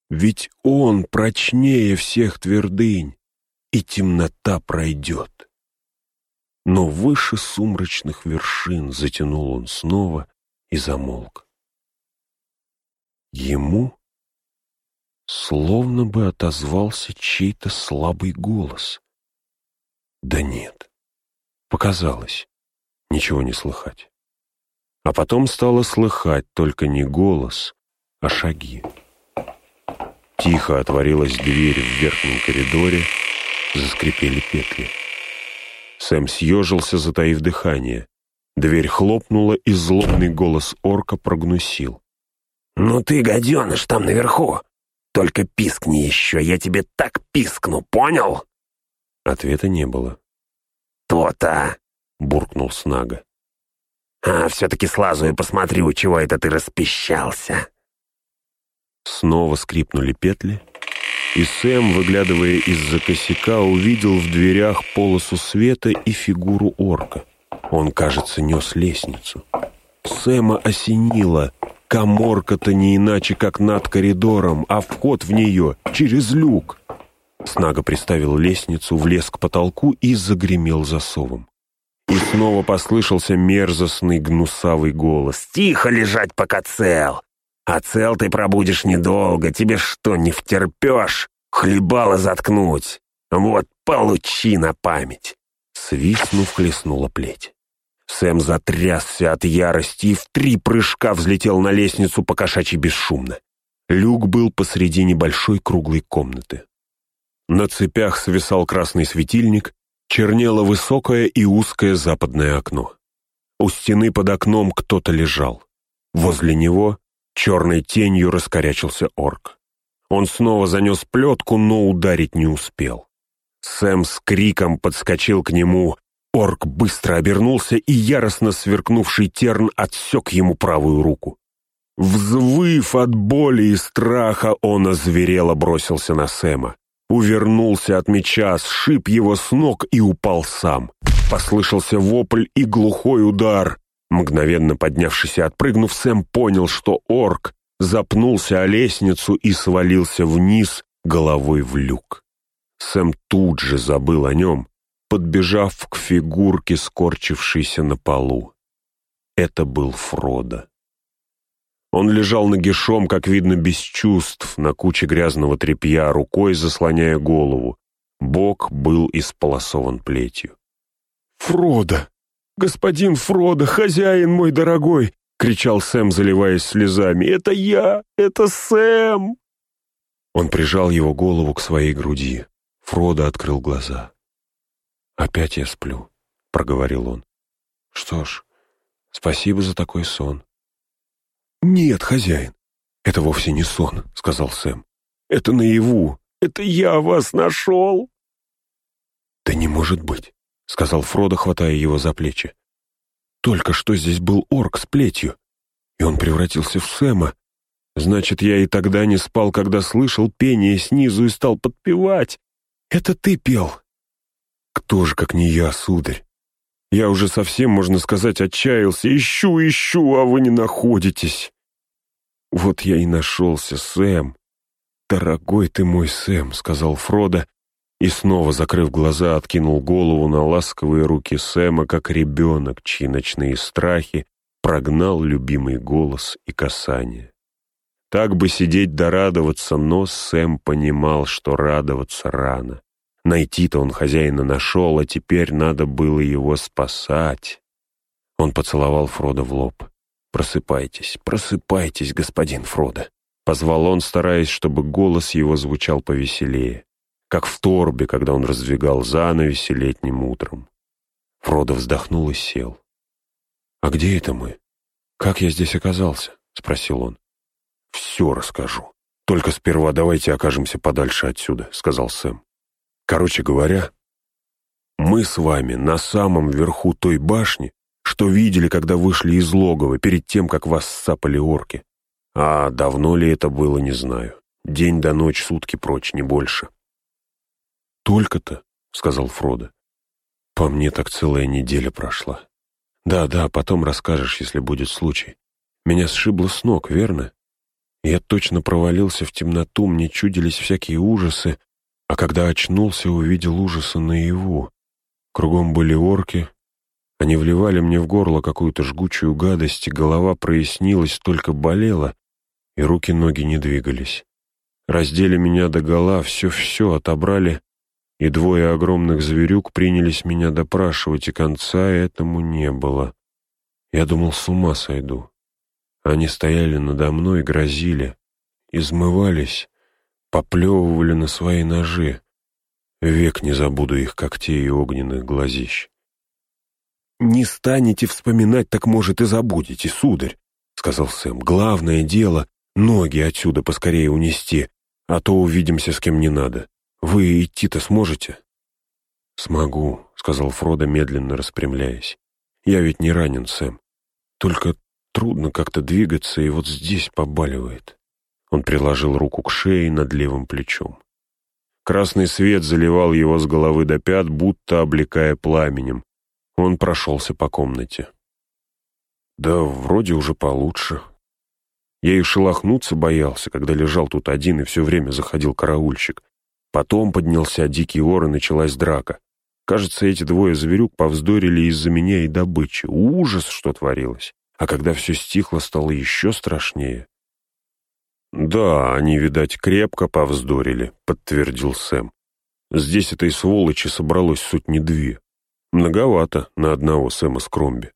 Speaker 1: ведь он прочнее всех твердынь, и темнота пройдет. Но выше сумрачных вершин затянул он снова и замолк. Ему словно бы отозвался чей-то слабый голос. Да нет, показалось, ничего не слыхать. А потом стало слыхать только не голос, а шаги. Тихо отворилась дверь в верхнем коридоре, заскрипели петли. Сэм съежился, затаив дыхание. Дверь хлопнула, и злобный голос орка прогнусил.
Speaker 3: «Ну ты, гаденыш, там наверху! Только пискни еще, я тебе так пискну, понял?»
Speaker 1: Ответа не было.
Speaker 3: «То-то!»
Speaker 1: — буркнул Снага.
Speaker 3: «А все-таки слазу и посмотрю, чего это ты распищался!»
Speaker 1: Снова скрипнули петли, и Сэм, выглядывая из-за косяка, увидел в дверях полосу света и фигуру орка. Он, кажется, нес лестницу. Сэма осенило. Коморка-то не иначе, как над коридором, а вход в нее через люк. Снага приставил лестницу, влез к потолку и загремел засовом. И снова послышался мерзостный гнусавый голос.
Speaker 3: «Тихо лежать, пока цел! А цел ты пробудешь недолго, тебе что, не втерпешь? Хлебало заткнуть. Вот, получи на память!»
Speaker 1: Свистнув, хлестнула плеть. Сэм затрясся от ярости и в три прыжка взлетел на лестницу по кошачьи бесшумно. Люк был посреди небольшой круглой комнаты. На цепях свисал красный светильник, чернело высокое и узкое западное окно. У стены под окном кто-то лежал. Возле него Черной тенью раскорячился орк. Он снова занес плетку, но ударить не успел. Сэм с криком подскочил к нему. Орк быстро обернулся, и яростно сверкнувший терн отсек ему правую руку. Взвыв от боли и страха, он озверело бросился на Сэма. Увернулся от меча, сшиб его с ног и упал сам. Послышался вопль и глухой удар. Мгновенно поднявшись и отпрыгнув, Сэм понял, что орк запнулся о лестницу и свалился вниз головой в люк. Сэм тут же забыл о нем, подбежав к фигурке, скорчившейся на полу. Это был Фродо. Он лежал нагишом, как видно, без чувств, на куче грязного тряпья, рукой заслоняя голову. Бок был исполосован плетью.
Speaker 3: «Фродо! Господин Фродо, хозяин мой дорогой!» — кричал Сэм, заливаясь слезами. «Это я! Это Сэм!» Он прижал его голову к своей груди. Фродо открыл глаза. «Опять я сплю», — проговорил он. «Что ж, спасибо за такой сон». «Нет, хозяин, это вовсе не сон», — сказал Сэм. «Это наяву. Это я вас нашел!» «Да не может быть», — сказал Фродо, хватая его за плечи. «Только что здесь был орк с плетью, и он превратился в Сэма. Значит, я и тогда не спал, когда слышал пение снизу и стал подпевать. Это ты пел?» «Кто же, как не я, сударь? Я уже совсем, можно сказать, отчаялся. Ищу, ищу, а вы не находитесь. Вот я и нашелся, Сэм. Дорогой ты мой Сэм, сказал Фродо, и снова, закрыв глаза, откинул голову на ласковые руки Сэма, как ребенок, чьи ночные страхи прогнал любимый голос и касание. Так бы сидеть да радоваться, но Сэм понимал, что радоваться рано. Найти-то он хозяина нашел, а теперь надо было его спасать. Он поцеловал Фрода в лоб. «Просыпайтесь, просыпайтесь, господин Фродо», — позвал он, стараясь, чтобы голос его звучал повеселее, как в торбе, когда он раздвигал занавеси летним утром. Фродо вздохнул и сел. «А где это мы? Как я здесь оказался?» — спросил он. «Все расскажу. Только сперва давайте окажемся подальше отсюда», — сказал Сэм. «Короче говоря, мы с вами на самом верху той башни, что видели, когда вышли из логова, перед тем, как вас сцапали орки. А давно ли это было, не знаю. День до ночь, сутки прочь, не больше. «Только-то», — сказал Фродо. «По мне так целая неделя прошла. Да-да, потом расскажешь, если будет случай. Меня сшибло с ног, верно? Я точно провалился в темноту, мне чудились всякие ужасы, а когда очнулся, увидел ужасы наяву. Кругом были орки, они вливали мне в горло какую-то жгучую гадость, и голова прояснилась, только болела, и руки-ноги не двигались. Раздели меня до гола, все-все отобрали, и двое огромных зверюк принялись меня допрашивать, и конца этому не было. Я думал, с ума сойду. Они стояли надо мной, грозили, измывались, поплевывали на свои ножи. Век не забуду их когтей и огненных глазищ. «Не станете вспоминать, так, может, и забудете, сударь», — сказал Сэм. «Главное дело — ноги отсюда поскорее унести, а то увидимся с кем не надо. Вы идти-то сможете?» «Смогу», — сказал Фродо, медленно распрямляясь. «Я ведь не ранен, Сэм. Только трудно как-то двигаться, и вот здесь побаливает». Он приложил руку к шее над левым плечом. Красный свет заливал его с головы до пят, будто облекая пламенем. Он прошелся по комнате. Да, вроде уже получше. Я и шелохнуться боялся, когда лежал тут один и все время заходил караульщик. Потом поднялся дикий ор, и началась драка. Кажется, эти двое зверюк повздорили из-за меня и добычи. Ужас, что творилось. А когда все стихло, стало еще страшнее. «Да, они, видать, крепко повздорили», — подтвердил Сэм. «Здесь этой сволочи собралось сотни две. Многовато на одного Сэма Скромби.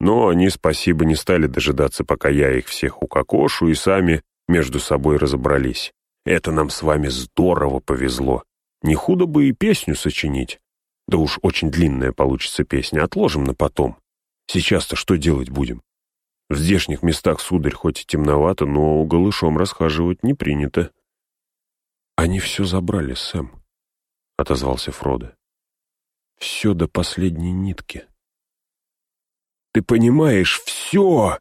Speaker 3: Но они, спасибо, не стали дожидаться, пока я их всех укокошу, и сами между собой разобрались. Это нам с вами здорово повезло. Не худо бы и песню сочинить. Да уж очень длинная получится песня, отложим на потом. Сейчас-то что делать будем? В здешних местах, сударь, хоть и темновато, но голышом расхаживать не принято. «Они все забрали, Сэм», — отозвался Фродо. Все до последней нитки. «Ты понимаешь, все!»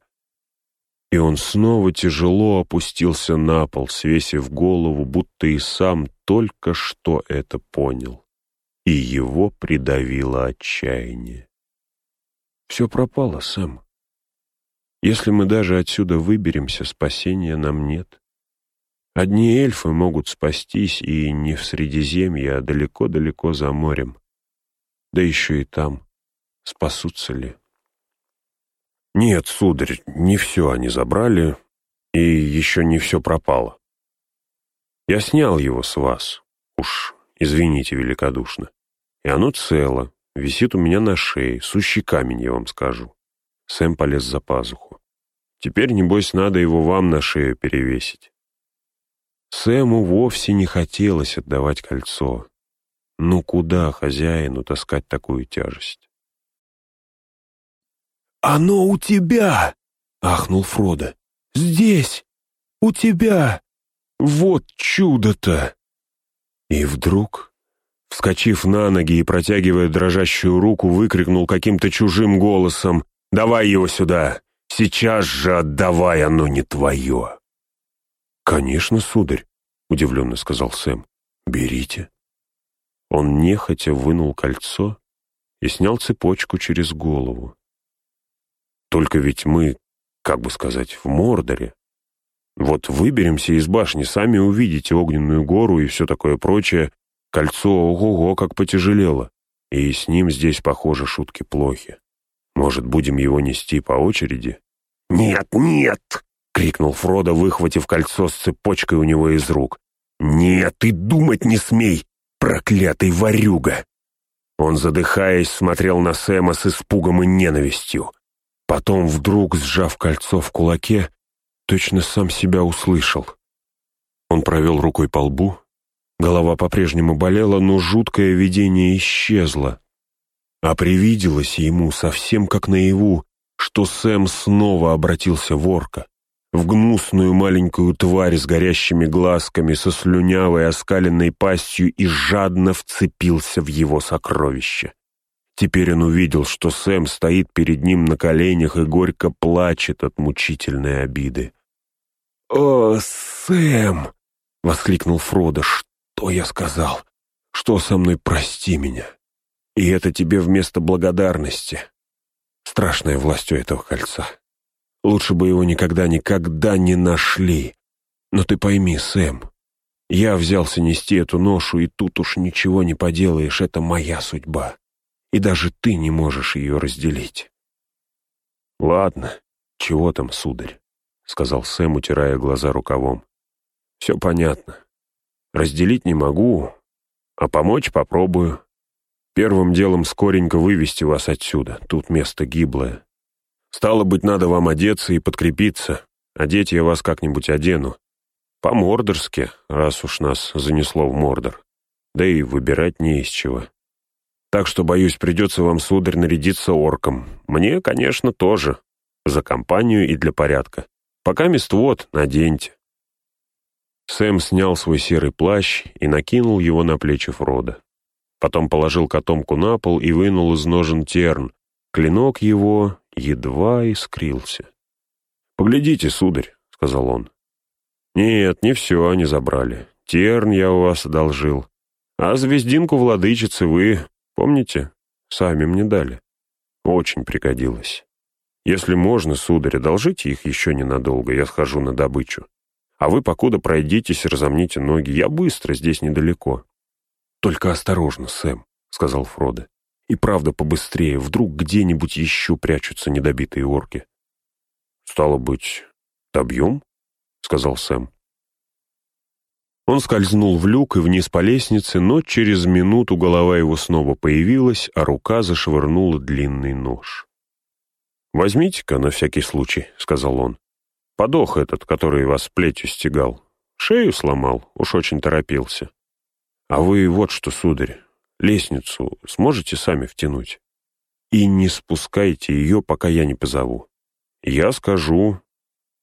Speaker 3: И он снова тяжело опустился на пол, свесив голову, будто и сам только что это понял. И его придавило отчаяние. «Все пропало, Сэм. Если мы даже отсюда выберемся, спасения нам нет. Одни эльфы могут спастись, и не в Средиземье, а далеко-далеко за морем. Да еще и там. Спасутся ли?
Speaker 1: «Нет, сударь, не все они забрали, и еще не все пропало. Я снял его с вас, уж извините великодушно, и оно цело, висит у меня на шее, сущий камень, я вам скажу». Сэм полез за пазуху. «Теперь, небось, надо его вам на шею перевесить». Сэму вовсе не хотелось отдавать кольцо. Ну куда хозяину таскать такую тяжесть?
Speaker 2: «Оно у тебя!» — ахнул Фродо. «Здесь! У тебя! Вот чудо-то!»
Speaker 1: И вдруг, вскочив на ноги и протягивая дрожащую руку, выкрикнул каким-то чужим голосом «Давай его сюда! Сейчас же отдавай, оно не твое!» «Конечно, сударь», — удивленно сказал Сэм. «Берите». Он нехотя вынул кольцо и снял цепочку через голову. Только ведь мы, как бы сказать, в Мордоре. Вот выберемся из башни, сами увидите огненную гору и все такое прочее. Кольцо ого-го как потяжелело, и с ним здесь, похоже, шутки плохи. Может, будем его нести по очереди?
Speaker 2: «Нет, нет!»
Speaker 1: — крикнул Фродо, выхватив кольцо с цепочкой у него из рук.
Speaker 2: «Нет, ты думать не смей, проклятый ворюга!»
Speaker 1: Он, задыхаясь, смотрел на Сэма с испугом и ненавистью. Потом, вдруг, сжав кольцо в кулаке, точно сам себя услышал. Он провел рукой по лбу, голова по-прежнему болела, но жуткое видение исчезло. А привиделось ему совсем как наяву, что Сэм снова обратился в орка, в гнусную маленькую тварь с горящими глазками, со слюнявой оскаленной пастью и жадно вцепился в его сокровище. Теперь он увидел, что Сэм стоит перед ним на коленях и горько плачет от мучительной обиды.
Speaker 2: «О, Сэм!»
Speaker 1: — воскликнул Фродо. «Что я сказал? Что со мной прости меня? И это тебе вместо благодарности. Страшная власть у этого кольца. Лучше бы его никогда-никогда не нашли. Но ты пойми, Сэм, я взялся нести эту ношу, и тут уж ничего не поделаешь, это моя судьба и даже ты не можешь ее разделить. «Ладно, чего там, сударь?» — сказал Сэм, утирая глаза рукавом. «Все понятно. Разделить не могу, а помочь попробую. Первым делом скоренько вывести вас отсюда, тут место гиблое. Стало быть, надо вам одеться и подкрепиться. Одеть я вас как-нибудь одену. По-мордорски, раз уж нас занесло в Мордор. Да и выбирать не из чего. Так что, боюсь, придется вам, сударь, нарядиться орком. Мне, конечно, тоже. За компанию и для порядка. Пока мест вот, наденьте». Сэм снял свой серый плащ и накинул его на плечи Фрода. Потом положил котомку на пол и вынул из ножен терн. Клинок его едва искрился. «Поглядите, сударь», — сказал он. «Нет, не все они забрали. Терн я у вас одолжил. А звездинку владычицы вы Помните? Сами мне дали. Очень пригодилось. Если можно, сударь, одолжите их еще ненадолго, я схожу на добычу. А вы покуда пройдитесь, разомните ноги, я быстро, здесь недалеко. Только осторожно, Сэм, — сказал Фродо. И правда побыстрее, вдруг где-нибудь еще прячутся недобитые орки. Стало быть, добьем? — сказал Сэм. Он скользнул в люк и вниз по лестнице, но через минуту голова его снова появилась, а рука зашвырнула длинный нож. «Возьмите-ка на всякий случай», — сказал он. «Подох этот, который вас плетью стегал. Шею сломал, уж очень торопился. А вы вот что, сударь, лестницу сможете сами втянуть? И не спускайте ее, пока я не позову. Я скажу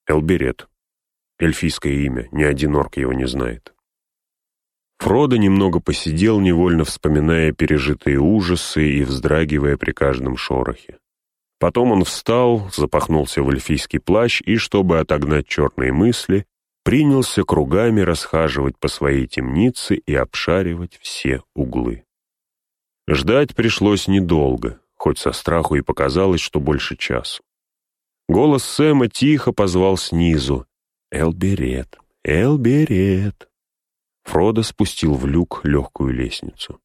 Speaker 1: Элберет. Эльфийское имя, ни один орк его не знает. Фродо немного посидел, невольно вспоминая пережитые ужасы и вздрагивая при каждом шорохе. Потом он встал, запахнулся в эльфийский плащ и, чтобы отогнать черные мысли, принялся кругами расхаживать по своей темнице и обшаривать все углы. Ждать пришлось недолго, хоть со страху и показалось, что больше часу. Голос Сэма тихо позвал снизу, Элберет, Элберет. Фродо спустил в люк легкую лестницу.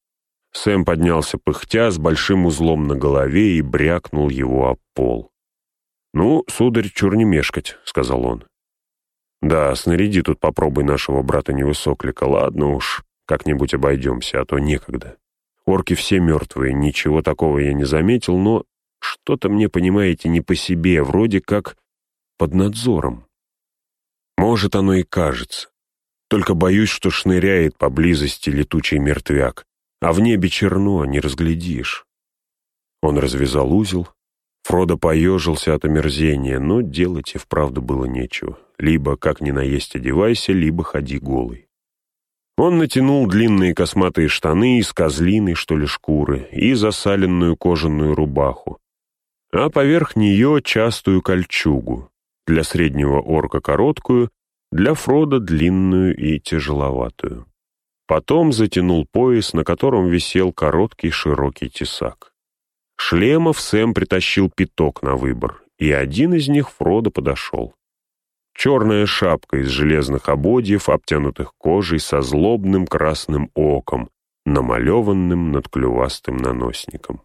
Speaker 1: Сэм поднялся пыхтя с большим узлом на голове и брякнул его об пол. «Ну, сударь, чур не мешкать», — сказал он. «Да, снаряди тут попробуй нашего брата Невысоклика. Ладно уж, как-нибудь обойдемся, а то некогда. Орки все мертвые, ничего такого я не заметил, но что-то мне, понимаете, не по себе, вроде как под надзором. Может, оно и кажется. Только боюсь, что шныряет поблизости летучий мертвяк, а в небе черно, не разглядишь. Он развязал узел. Фродо поежился от омерзения, но делать и вправду было нечего. Либо, как ни наесть, одевайся, либо ходи голый. Он натянул длинные косматые штаны из козлиной, что ли, шкуры и засаленную кожаную рубаху, а поверх нее частую кольчугу, для среднего орка короткую, для Фрода длинную и тяжеловатую. Потом затянул пояс, на котором висел короткий широкий тесак. Шлемов Сэм притащил пяток на выбор, и один из них Фродо подошел. Черная шапка из железных ободьев, обтянутых кожей со злобным красным оком, намалеванным над клювастым наносником.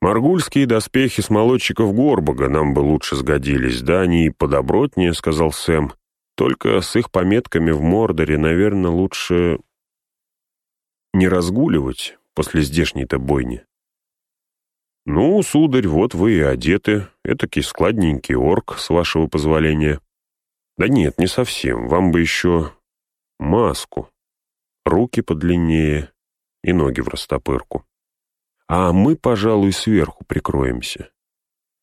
Speaker 1: «Маргульские доспехи с молодчиков Горбага нам бы лучше сгодились, да они и подобротнее», — сказал Сэм. «Только с их пометками в Мордоре, наверное, лучше не разгуливать после здешней-то бойни». «Ну, сударь, вот вы и одеты. Этакий складненький орк, с вашего позволения». «Да нет, не совсем. Вам бы еще маску. Руки подлиннее и ноги в растопырку» а мы, пожалуй, сверху прикроемся.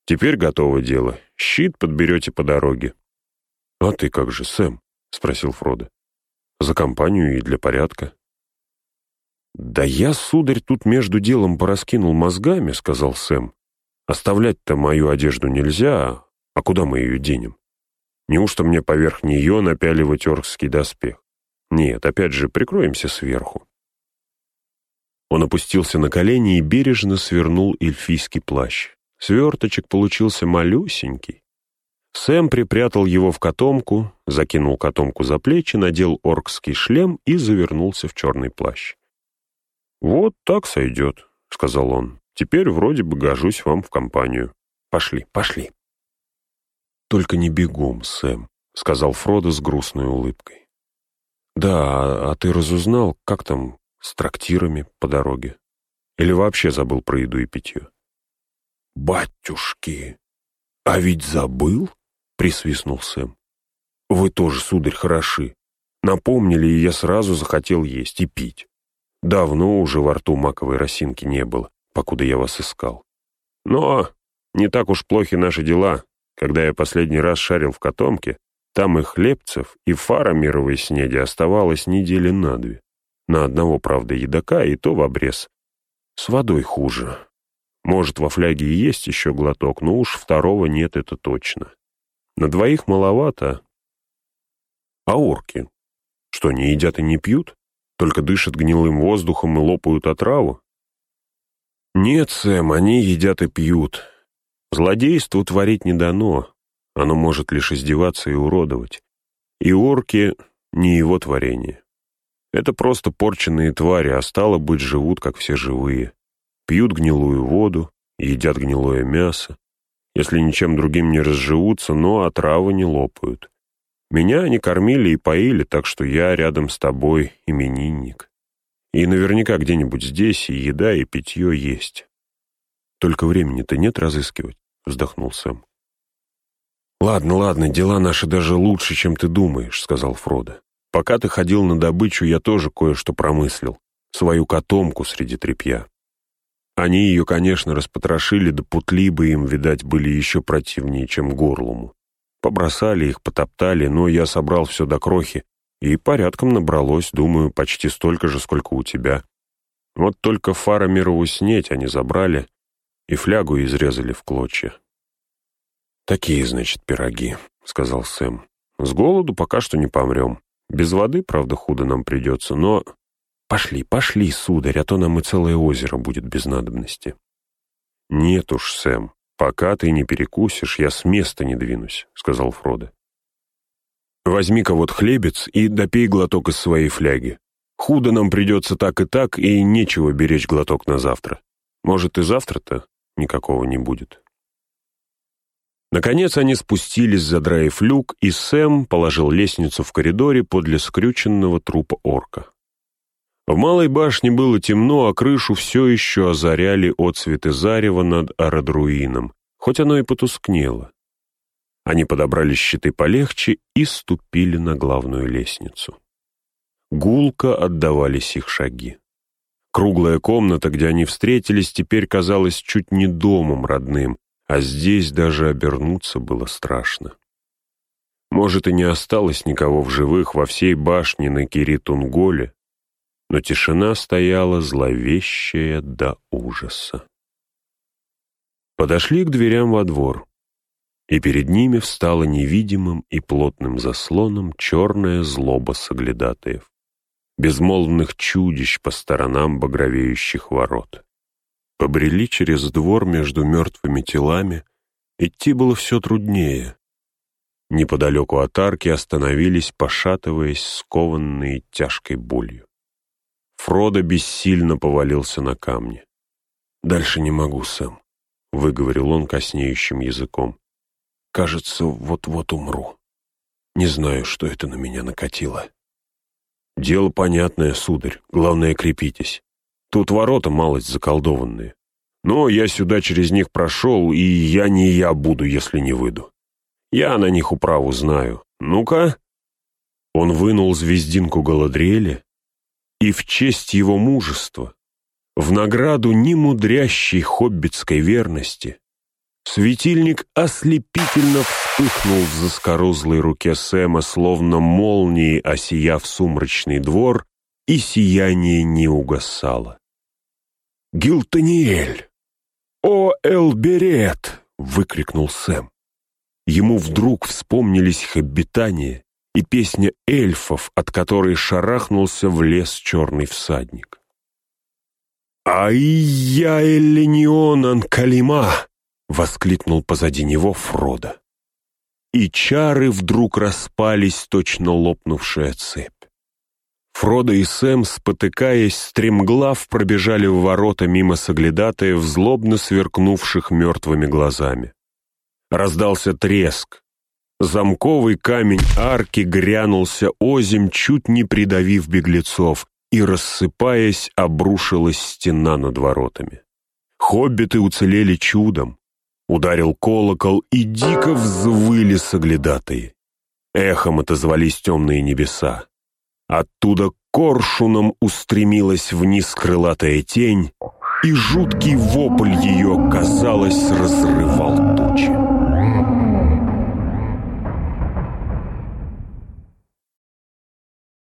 Speaker 1: Теперь готово дело. Щит подберете по дороге. — А ты как же, Сэм? — спросил Фродо. — За компанию и для порядка. — Да я, сударь, тут между делом пораскинул мозгами, — сказал Сэм. Оставлять-то мою одежду нельзя, а куда мы ее денем? Неужто мне поверх нее напяливать оркский доспех? Нет, опять же, прикроемся сверху. Он опустился на колени и бережно свернул эльфийский плащ. Сверточек получился малюсенький. Сэм припрятал его в котомку, закинул котомку за плечи, надел оркский шлем и завернулся в черный плащ. «Вот так сойдет», — сказал он. «Теперь вроде бы гожусь вам в компанию. Пошли, пошли». «Только не бегом, Сэм», — сказал Фродо с грустной улыбкой. «Да, а ты разузнал, как там с трактирами по дороге? Или вообще забыл про еду и питье? «Батюшки! А ведь забыл?» — присвистнул Сэм. «Вы тоже, сударь, хороши. Напомнили, и я сразу захотел есть и пить. Давно уже во рту маковой росинки не было, покуда я вас искал. Но не так уж плохи наши дела. Когда я последний раз шарил в котомке, там и хлебцев, и фара мировой снеди оставалось недели на две. На одного, правда, едока, и то в обрез. С водой хуже. Может, во фляге и есть еще глоток, но уж второго нет, это точно. На двоих маловато. А орки? Что, не едят и не пьют? Только дышат гнилым воздухом и лопают отраву? Нет, Сэм, они едят и пьют. Злодейству творить не дано. Оно может лишь издеваться и уродовать. И орки — не его творение. Это просто порченные твари, а стало быть, живут, как все живые. Пьют гнилую воду, едят гнилое мясо. Если ничем другим не разживутся, но отравы не лопают. Меня они кормили и поили, так что я рядом с тобой именинник. И наверняка где-нибудь здесь и еда, и питье есть. Только времени-то нет разыскивать, — вздохнул Сэм. «Ладно, ладно, дела наши даже лучше, чем ты думаешь», — сказал Фродо. Пока ты ходил на добычу, я тоже кое-что промыслил. Свою котомку среди тряпья. Они ее, конечно, распотрошили, да путли бы им, видать, были еще противнее, чем горлому. Побросали их, потоптали, но я собрал все до крохи, и порядком набралось, думаю, почти столько же, сколько у тебя. Вот только фара мирову снеть они забрали и флягу изрезали в клочья. «Такие, значит, пироги», — сказал Сэм. «С голоду пока что не помрем. Без воды, правда, худо нам придется, но... Пошли, пошли, сударь, а то нам и целое озеро будет без надобности. Нет уж, Сэм, пока ты не перекусишь, я с места не двинусь, сказал Фродо. Возьми-ка вот хлебец и допей глоток из своей фляги. Худо нам придется так и так, и нечего беречь глоток на завтра. Может, и завтра-то никакого не будет. Наконец они спустились за драйв-люк, и Сэм положил лестницу в коридоре подле скрюченного трупа орка. В малой башне было темно, а крышу все еще озаряли отцветы зарева над Арадруином, хоть оно и потускнело. Они подобрали щиты полегче и ступили на главную лестницу. Гулко отдавались их шаги. Круглая комната, где они встретились, теперь казалась чуть не домом родным, а здесь даже обернуться было страшно. Может, и не осталось никого в живых во всей башне на Киритунголе, но тишина стояла зловещая до ужаса. Подошли к дверям во двор, и перед ними встала невидимым и плотным заслоном черная злоба соглядатаев, безмолвных чудищ по сторонам багровеющих ворот побрели через двор между мертвыми телами, идти было все труднее. Неподалеку от арки остановились, пошатываясь, скованные тяжкой болью. Фродо бессильно повалился на камни. «Дальше не могу, Сэм», — выговорил он коснеющим языком. «Кажется, вот-вот умру. Не знаю, что это на меня накатило». «Дело понятное, сударь, главное, крепитесь. Тут ворота малость заколдованные. Но я сюда через них прошел, и я не я буду, если не выйду. Я на них управу знаю. Ну-ка!» Он вынул звездинку Галадриэля, и в честь его мужества, в награду немудрящей хоббитской верности, светильник ослепительно вспыхнул в заскорузлой руке Сэма, словно молнией осияв сумрачный двор, и сияние не угасало. «Гилтаниэль! О, Элберет!» — выкрикнул Сэм. Ему вдруг вспомнились их обитания и песня эльфов, от которой шарахнулся в лес черный всадник. «Ай-я Эллинион Анкалима!» — воскликнул позади него Фродо. И чары вдруг распались, точно лопнувшая цепь. Фродо и Сэм, спотыкаясь, стремглав пробежали в ворота мимо соглядатаев, злобно сверкнувших мертвыми глазами. Раздался треск. Замковый камень арки грянулся озим, чуть не придавив беглецов, и, рассыпаясь, обрушилась стена над воротами. Хоббиты уцелели чудом. Ударил колокол, и дико взвыли соглядатые. Эхом отозвались темные небеса. Оттуда коршуном устремилась вниз крылатая тень, и жуткий вопль ее, казалось, разрывал тучи.